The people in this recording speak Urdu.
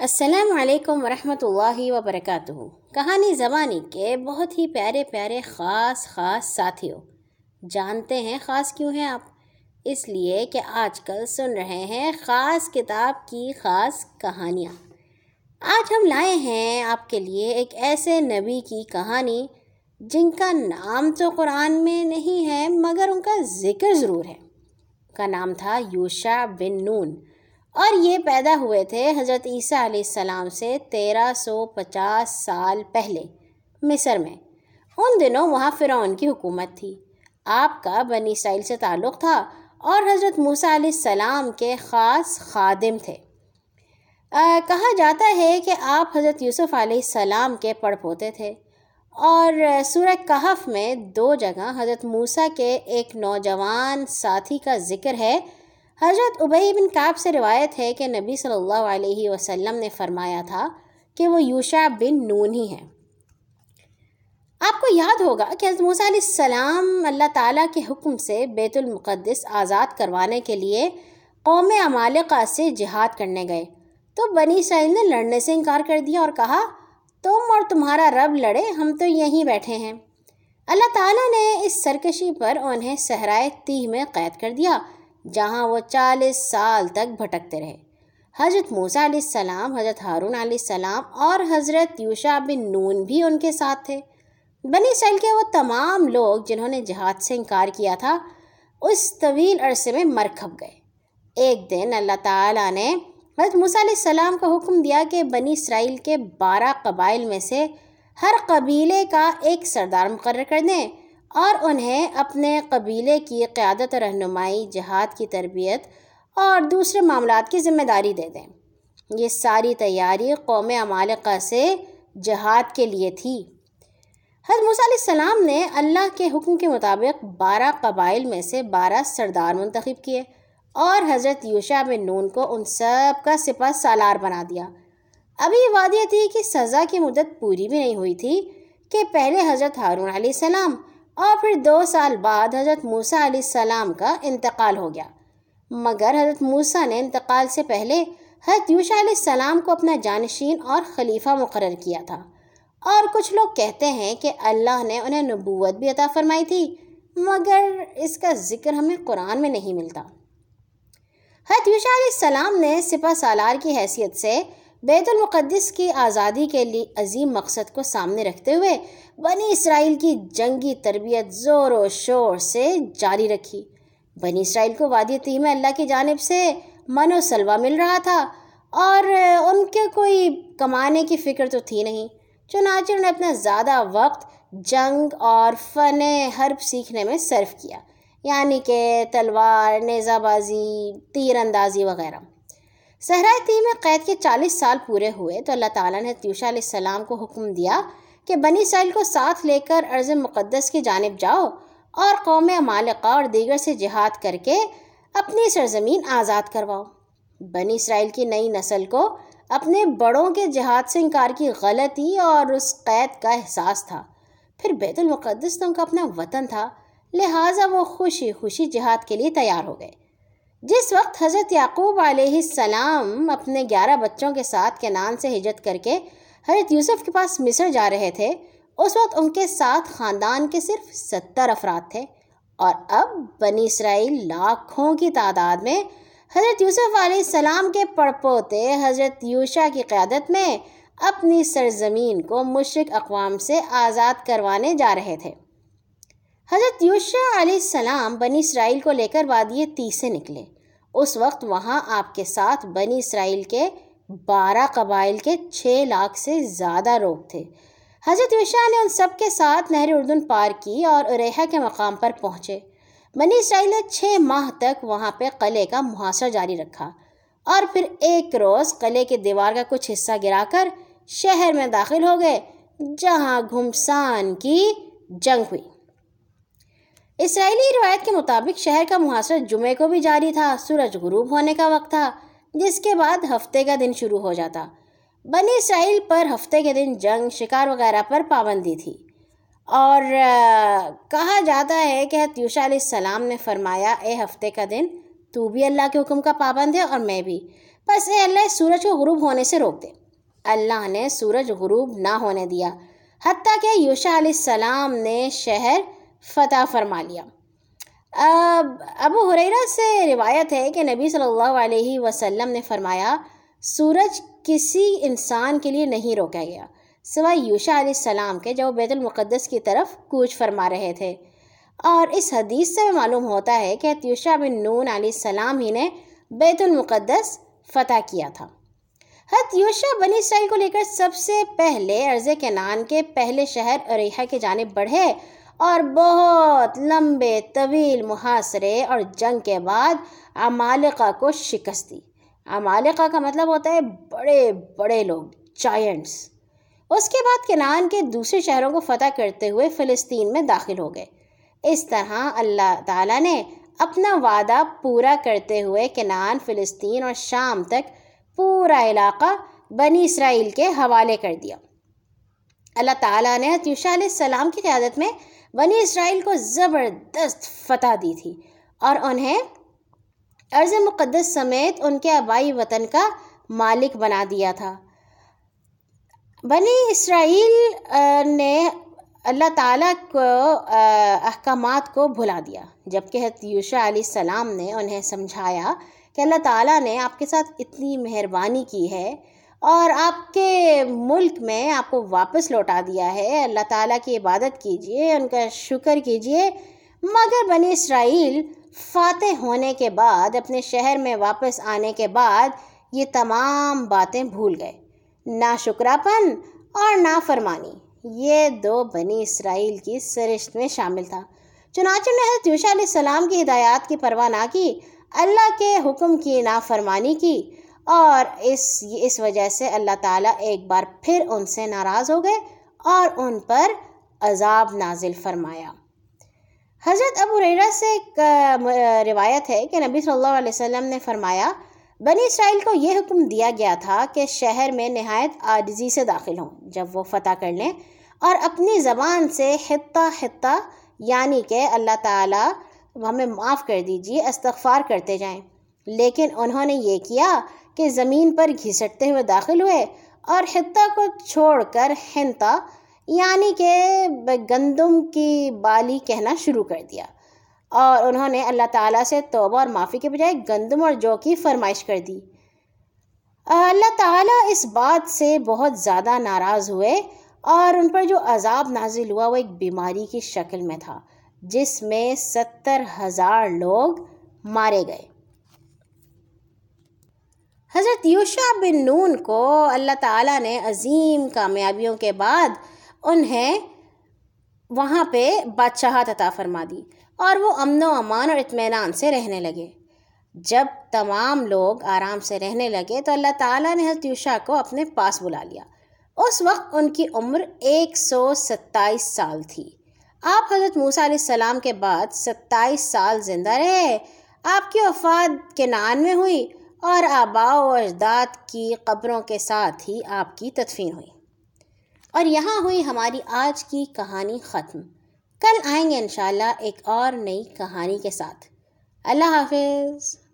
السلام علیکم ورحمۃ اللہ وبرکاتہ۔ کہانی زبانی کے بہت ہی پیارے پیارے خاص خاص ساتھیوں۔ جانتے ہیں خاص کیوں ہیں آپ؟ اس لیے کہ آج کل سن رہے ہیں خاص کتاب کی خاص کہانیاں۔ آج ہم لائے ہیں آپ کے لیے ایک ایسے نبی کی کہانی جن کا نام تو قرآن میں نہیں ہے، مگر ان کا ذکر ضرور ہے۔ کا نام تھا یوشا بن نون۔ اور یہ پیدا ہوئے تھے حضرت عیسیٰ علیہ السلام سے تیرہ سو پچاس سال پہلے مصر میں۔ ان دنوں وہاں فرعون کی حکومت تھی۔ آپ کا بنی اسرائیل سے تعلق تھا اور حضرت موسیٰ علیہ السلام کے خاص خادم تھے۔ آ, کہا جاتا ہے کہ آپ حضرت یوسف علیہ السلام کے پڑھ پوتے تھے۔ اور سورہ کہف میں دو جگہ حضرت موسیٰ کے ایک نوجوان ساتھی کا ذکر ہے۔ حضرت عبی بن کعب سے روایت ہے کہ نبی صلی اللہ علیہ وسلم نے فرمایا تھا کہ وہ یوشا بن نون ہی ہیں۔ آپ کو یاد ہوگا کہ حضرت موسیٰ علیہ السلام اللہ تعالیٰ کے حکم سے بیت المقدس آزاد کروانے کے لیے قوم عمالقہ سے جہاد کرنے گئے۔ تو بنی اسرائیل نے لڑنے سے انکار کر دیا اور کہا، تم اور تمہارا رب لڑے، ہم تو یہیں بیٹھے ہیں۔ اللہ تعالیٰ نے اس سرکشی پر انہیں صحرائے تیہ میں قید کر دیا۔ جہاں وہ چالیس سال تک بھٹکتے رہے۔ حضرت موسیٰ علیہ السلام، حضرت ہارون علیہ السلام اور حضرت یوشا بن نون بھی ان کے ساتھ تھے۔ بنی اسرائیل کے وہ تمام لوگ جنہوں نے جہاد سے انکار کیا تھا، اس طویل عرصے میں مرکھب گئے۔ ایک دن اللہ تعالیٰ نے حضرت موسیٰ علیہ السلام کو حکم دیا کہ بنی اسرائیل کے بارہ قبائل میں سے ہر قبیلے کا ایک سردار مقرر کر دیں۔ اور انہیں اپنے قبیلے کی قیادت و رہنمائی، جہاد کی تربیت اور دوسرے معاملات کی ذمہ داری دے دیں۔ یہ ساری تیاری قوم عمالقہ سے جہاد کے لیے تھی۔ حضرت موسیٰ علیہ السلام نے اللہ کے حکم کے مطابق بارہ قبائل میں سے بارہ سردار منتخب کیے اور حضرت یوشا بن نون کو ان سب کا سپہ سالار بنا دیا۔ ابھی یہ وعدہ تھی کہ سزا کی مدت پوری بھی نہیں ہوئی تھی کہ پہلے حضرت ہارون علیہ السلام اور پھر دو سال بعد حضرت موسیٰ علیہ السلام کا انتقال ہو گیا۔ مگر حضرت موسیٰ نے انتقال سے پہلے حضرت یوشا علیہ السلام کو اپنا جانشین اور خلیفہ مقرر کیا تھا۔ اور کچھ لوگ کہتے ہیں کہ اللہ نے انہیں نبوت بھی عطا فرمائی تھی، مگر اس کا ذکر ہمیں قرآن میں نہیں ملتا۔ حضرت یوشا علیہ السلام نے سپہ سالار کی حیثیت سے بیت المقدس کی آزادی کے لیے عظیم مقصد کو سامنے رکھتے ہوئے بنی اسرائیل کی جنگی تربیت زور و شور سے جاری رکھی۔ بنی اسرائیل کو وادی تیم اللہ کی جانب سے من و سلوہ مل رہا تھا اور ان کے کوئی کمانے کی فکر تو تھی نہیں۔ چنانچہ انہوں نے اپنا زیادہ وقت، جنگ اور فن حرب سیکھنے میں صرف کیا یعنی کہ تلوار، نیزہ بازی تیر اندازی وغیرہ۔ صحرائے تی میں قید کے چالیس سال پورے ہوئے تو اللہ تعالیٰ نے تیوشا علیہ السلام کو حکم دیا کہ بنی سائل کو ساتھ لے کر عرض مقدس کی جانب جاؤ اور قوم مالقہ اور دیگر سے جہاد کر کے اپنی سرزمین آزاد کرواؤ۔ بنی اسرائیل کی نئی نسل کو اپنے بڑوں کے جہاد سے انکار کی غلطی اور اس قید کا احساس تھا۔ پھر بیت المقدس تو ان کا اپنا وطن تھا، لہٰذا وہ خوشی خوشی جہاد کے لیے تیار ہو گئے۔ جس وقت حضرت یعقوب علیہ السلام اپنے گیارہ بچوں کے ساتھ کینان سے ہجرت کر کے حضرت یوسف کے پاس مصر جا رہے تھے، اس وقت ان کے ساتھ خاندان کے صرف ستر افراد تھے۔ اور اب بنی اسرائیل لاکھوں کی تعداد میں حضرت یوسف علیہ السلام کے پڑپوتے حضرت یوشا کی قیادت میں اپنی سرزمین کو مشرق اقوام سے آزاد کروانے جا رہے تھے۔ حضرت یوشا علیہ السلام بنی اسرائیل کو لے کر وادی تی سے نکلے۔ اس وقت وہاں آپ کے ساتھ بنی اسرائیل کے بارہ قبائل کے چھ لاکھ سے زیادہ لوگ تھے۔ حضرت یوشا نے ان سب کے ساتھ نہر اردن پار کی اور اریحا کے مقام پر پہنچے۔ بنی اسرائیل نے چھ ماہ تک وہاں پہ قلعے کا محاصرہ جاری رکھا اور پھر ایک روز قلعے کے دیوار کا کچھ حصہ گرا کر شہر میں داخل ہو گئے، جہاں گھمسان کی جنگ ہوئی۔ اسرائیلی روایت کے مطابق شہر کا محاصرہ جمعے کو بھی جاری تھا، سورج غروب ہونے کا وقت تھا، جس کے بعد ہفتے کا دن شروع ہو جاتا۔ بنی اسرائیل پر ہفتے کے دن جنگ، شکار وغیرہ پر پابندی تھی۔ اور، کہا جاتا ہے کہ تیوشا علیہ السلام نے فرمایا، اے ہفتے کا دن، تو بھی اللہ کے حکم کا پابند ہے اور میں بھی۔ بس اے اللہ، سورج کو غروب ہونے سے روک دے۔ اللہ نے سورج غروب نہ ہونے دیا۔ حتیٰ کہ یوشا علیہ السلام نے شہر فتح فرما لیا۔ ابو حریرہ سے روایت ہے کہ نبی صلی اللہ علیہ وسلم نے فرمایا، سورج کسی انسان کے لیے نہیں روکا گیا، سوائے یوشا علیہ السلام کے جو بیت المقدس کی طرف کوچ فرما رہے تھے۔ اور اس حدیث سے معلوم ہوتا ہے کہ یوشا بن نون علیہ السلام ہی نے بیت المقدس فتح کیا تھا۔ حت یوشا بنی اسرائیل کو لے کر سب سے پہلے عرض کے نان کے پہلے شہر اریحا کے جانب بڑھے اور بہت لمبے طویل محاصرے اور جنگ کے بعد عمالقہ کو شکست دی۔ عمالقہ کا مطلب ہوتا ہے بڑے بڑے لوگ چائنٹس اس کے بعد کنان کے دوسرے شہروں کو فتح کرتے ہوئے فلسطین میں داخل ہو گئے۔ اس طرح اللہ تعالیٰ نے اپنا وعدہ پورا کرتے ہوئے کنان، فلسطین اور شام تک پورا علاقہ بنی اسرائیل کے حوالے کر دیا۔ اللہ تعالیٰ نے علیہ السلام کی قیادت میں بنی اسرائیل کو زبردست فتح دی تھی اور انہیں عرض مقدس سمیت ان کے آبائی وطن کا مالک بنا دیا تھا۔ بنی اسرائیل نے اللہ تعالیٰ کو احکامات کو بھلا دیا۔ جبکہ یوشا علیہ السلام نے انہیں سمجھایا کہ اللہ تعالیٰ نے آپ کے ساتھ اتنی مہربانی کی ہے اور آپ کے ملک میں آپ کو واپس لوٹا دیا ہے۔ اللہ تعالیٰ کی عبادت کیجیے، ان کا شکر کیجیے۔ مگر بنی اسرائیل فاتح ہونے کے بعد، اپنے شہر میں واپس آنے کے بعد یہ تمام باتیں بھول گئے۔ نا شکراپن اور نا فرمانی۔ یہ دو بنی اسرائیل کی سرشت میں شامل تھا۔ چنانچہ نے حضرت یوشا علیہ السلام کی ہدایات کی پرواہ نہ کی، اللہ کے حکم کی نافرمانی کی۔ اور اس اس وجہ سے اللہ تعالیٰ ایک بار پھر ان سے ناراض ہو گئے اور ان پر عذاب نازل فرمایا۔ حضرت ابو ریرا سے ایک روایت ہے کہ نبی صلی اللہ علیہ وسلم نے فرمایا، بنی اسرائیل کو یہ حکم دیا گیا تھا کہ شہر میں نہایت عاجزی سے داخل ہوں، جب وہ فتح کر لیں اور اپنی زبان سے خطہ خطہ یعنی کہ اللہ تعالیٰ ہمیں معاف کر دیجیے استغفار کرتے جائیں۔ لیکن انہوں نے یہ کیا کہ زمین پر گھسٹتے ہوئے داخل ہوئے اور خطہ کو چھوڑ کر ہنتا یعنی کہ گندم کی بالی کہنا شروع کر دیا۔ اور انہوں نے اللہ تعالیٰ سے توبہ اور معافی کے بجائے گندم اور جو کی فرمائش کر دی۔ اللہ تعالیٰ اس بات سے بہت زیادہ ناراض ہوئے اور ان پر جو عذاب نازل ہوا وہ ایک بیماری کی شکل میں تھا، جس میں ستر ہزار لوگ مارے گئے۔ حضرت یوشا بن نون کو اللہ تعالیٰ نے عظیم کامیابیوں کے بعد انہیں وہاں پہ بادشاہت عطا فرما دی اور وہ امن و امان اور اطمینان سے رہنے لگے۔ جب تمام لوگ آرام سے رہنے لگے تو اللہ تعالیٰ نے حضرت یوشا کو اپنے پاس بلا لیا۔ اس وقت ان کی عمر ایک سو ستائیس سال تھی۔ آپ حضرت موسیٰ علیہ السلام کے بعد ستائیس سال زندہ رہے۔ آپ کی وفات کے نان میں ہوئی۔ اور آبا و اجداد کی قبروں کے ساتھ ہی آپ کی تدفین ہوئی۔ اور یہاں ہوئی ہماری آج کی کہانی ختم۔ کل آئیں گے انشاءاللہ ایک اور نئی کہانی کے ساتھ۔ اللہ حافظ۔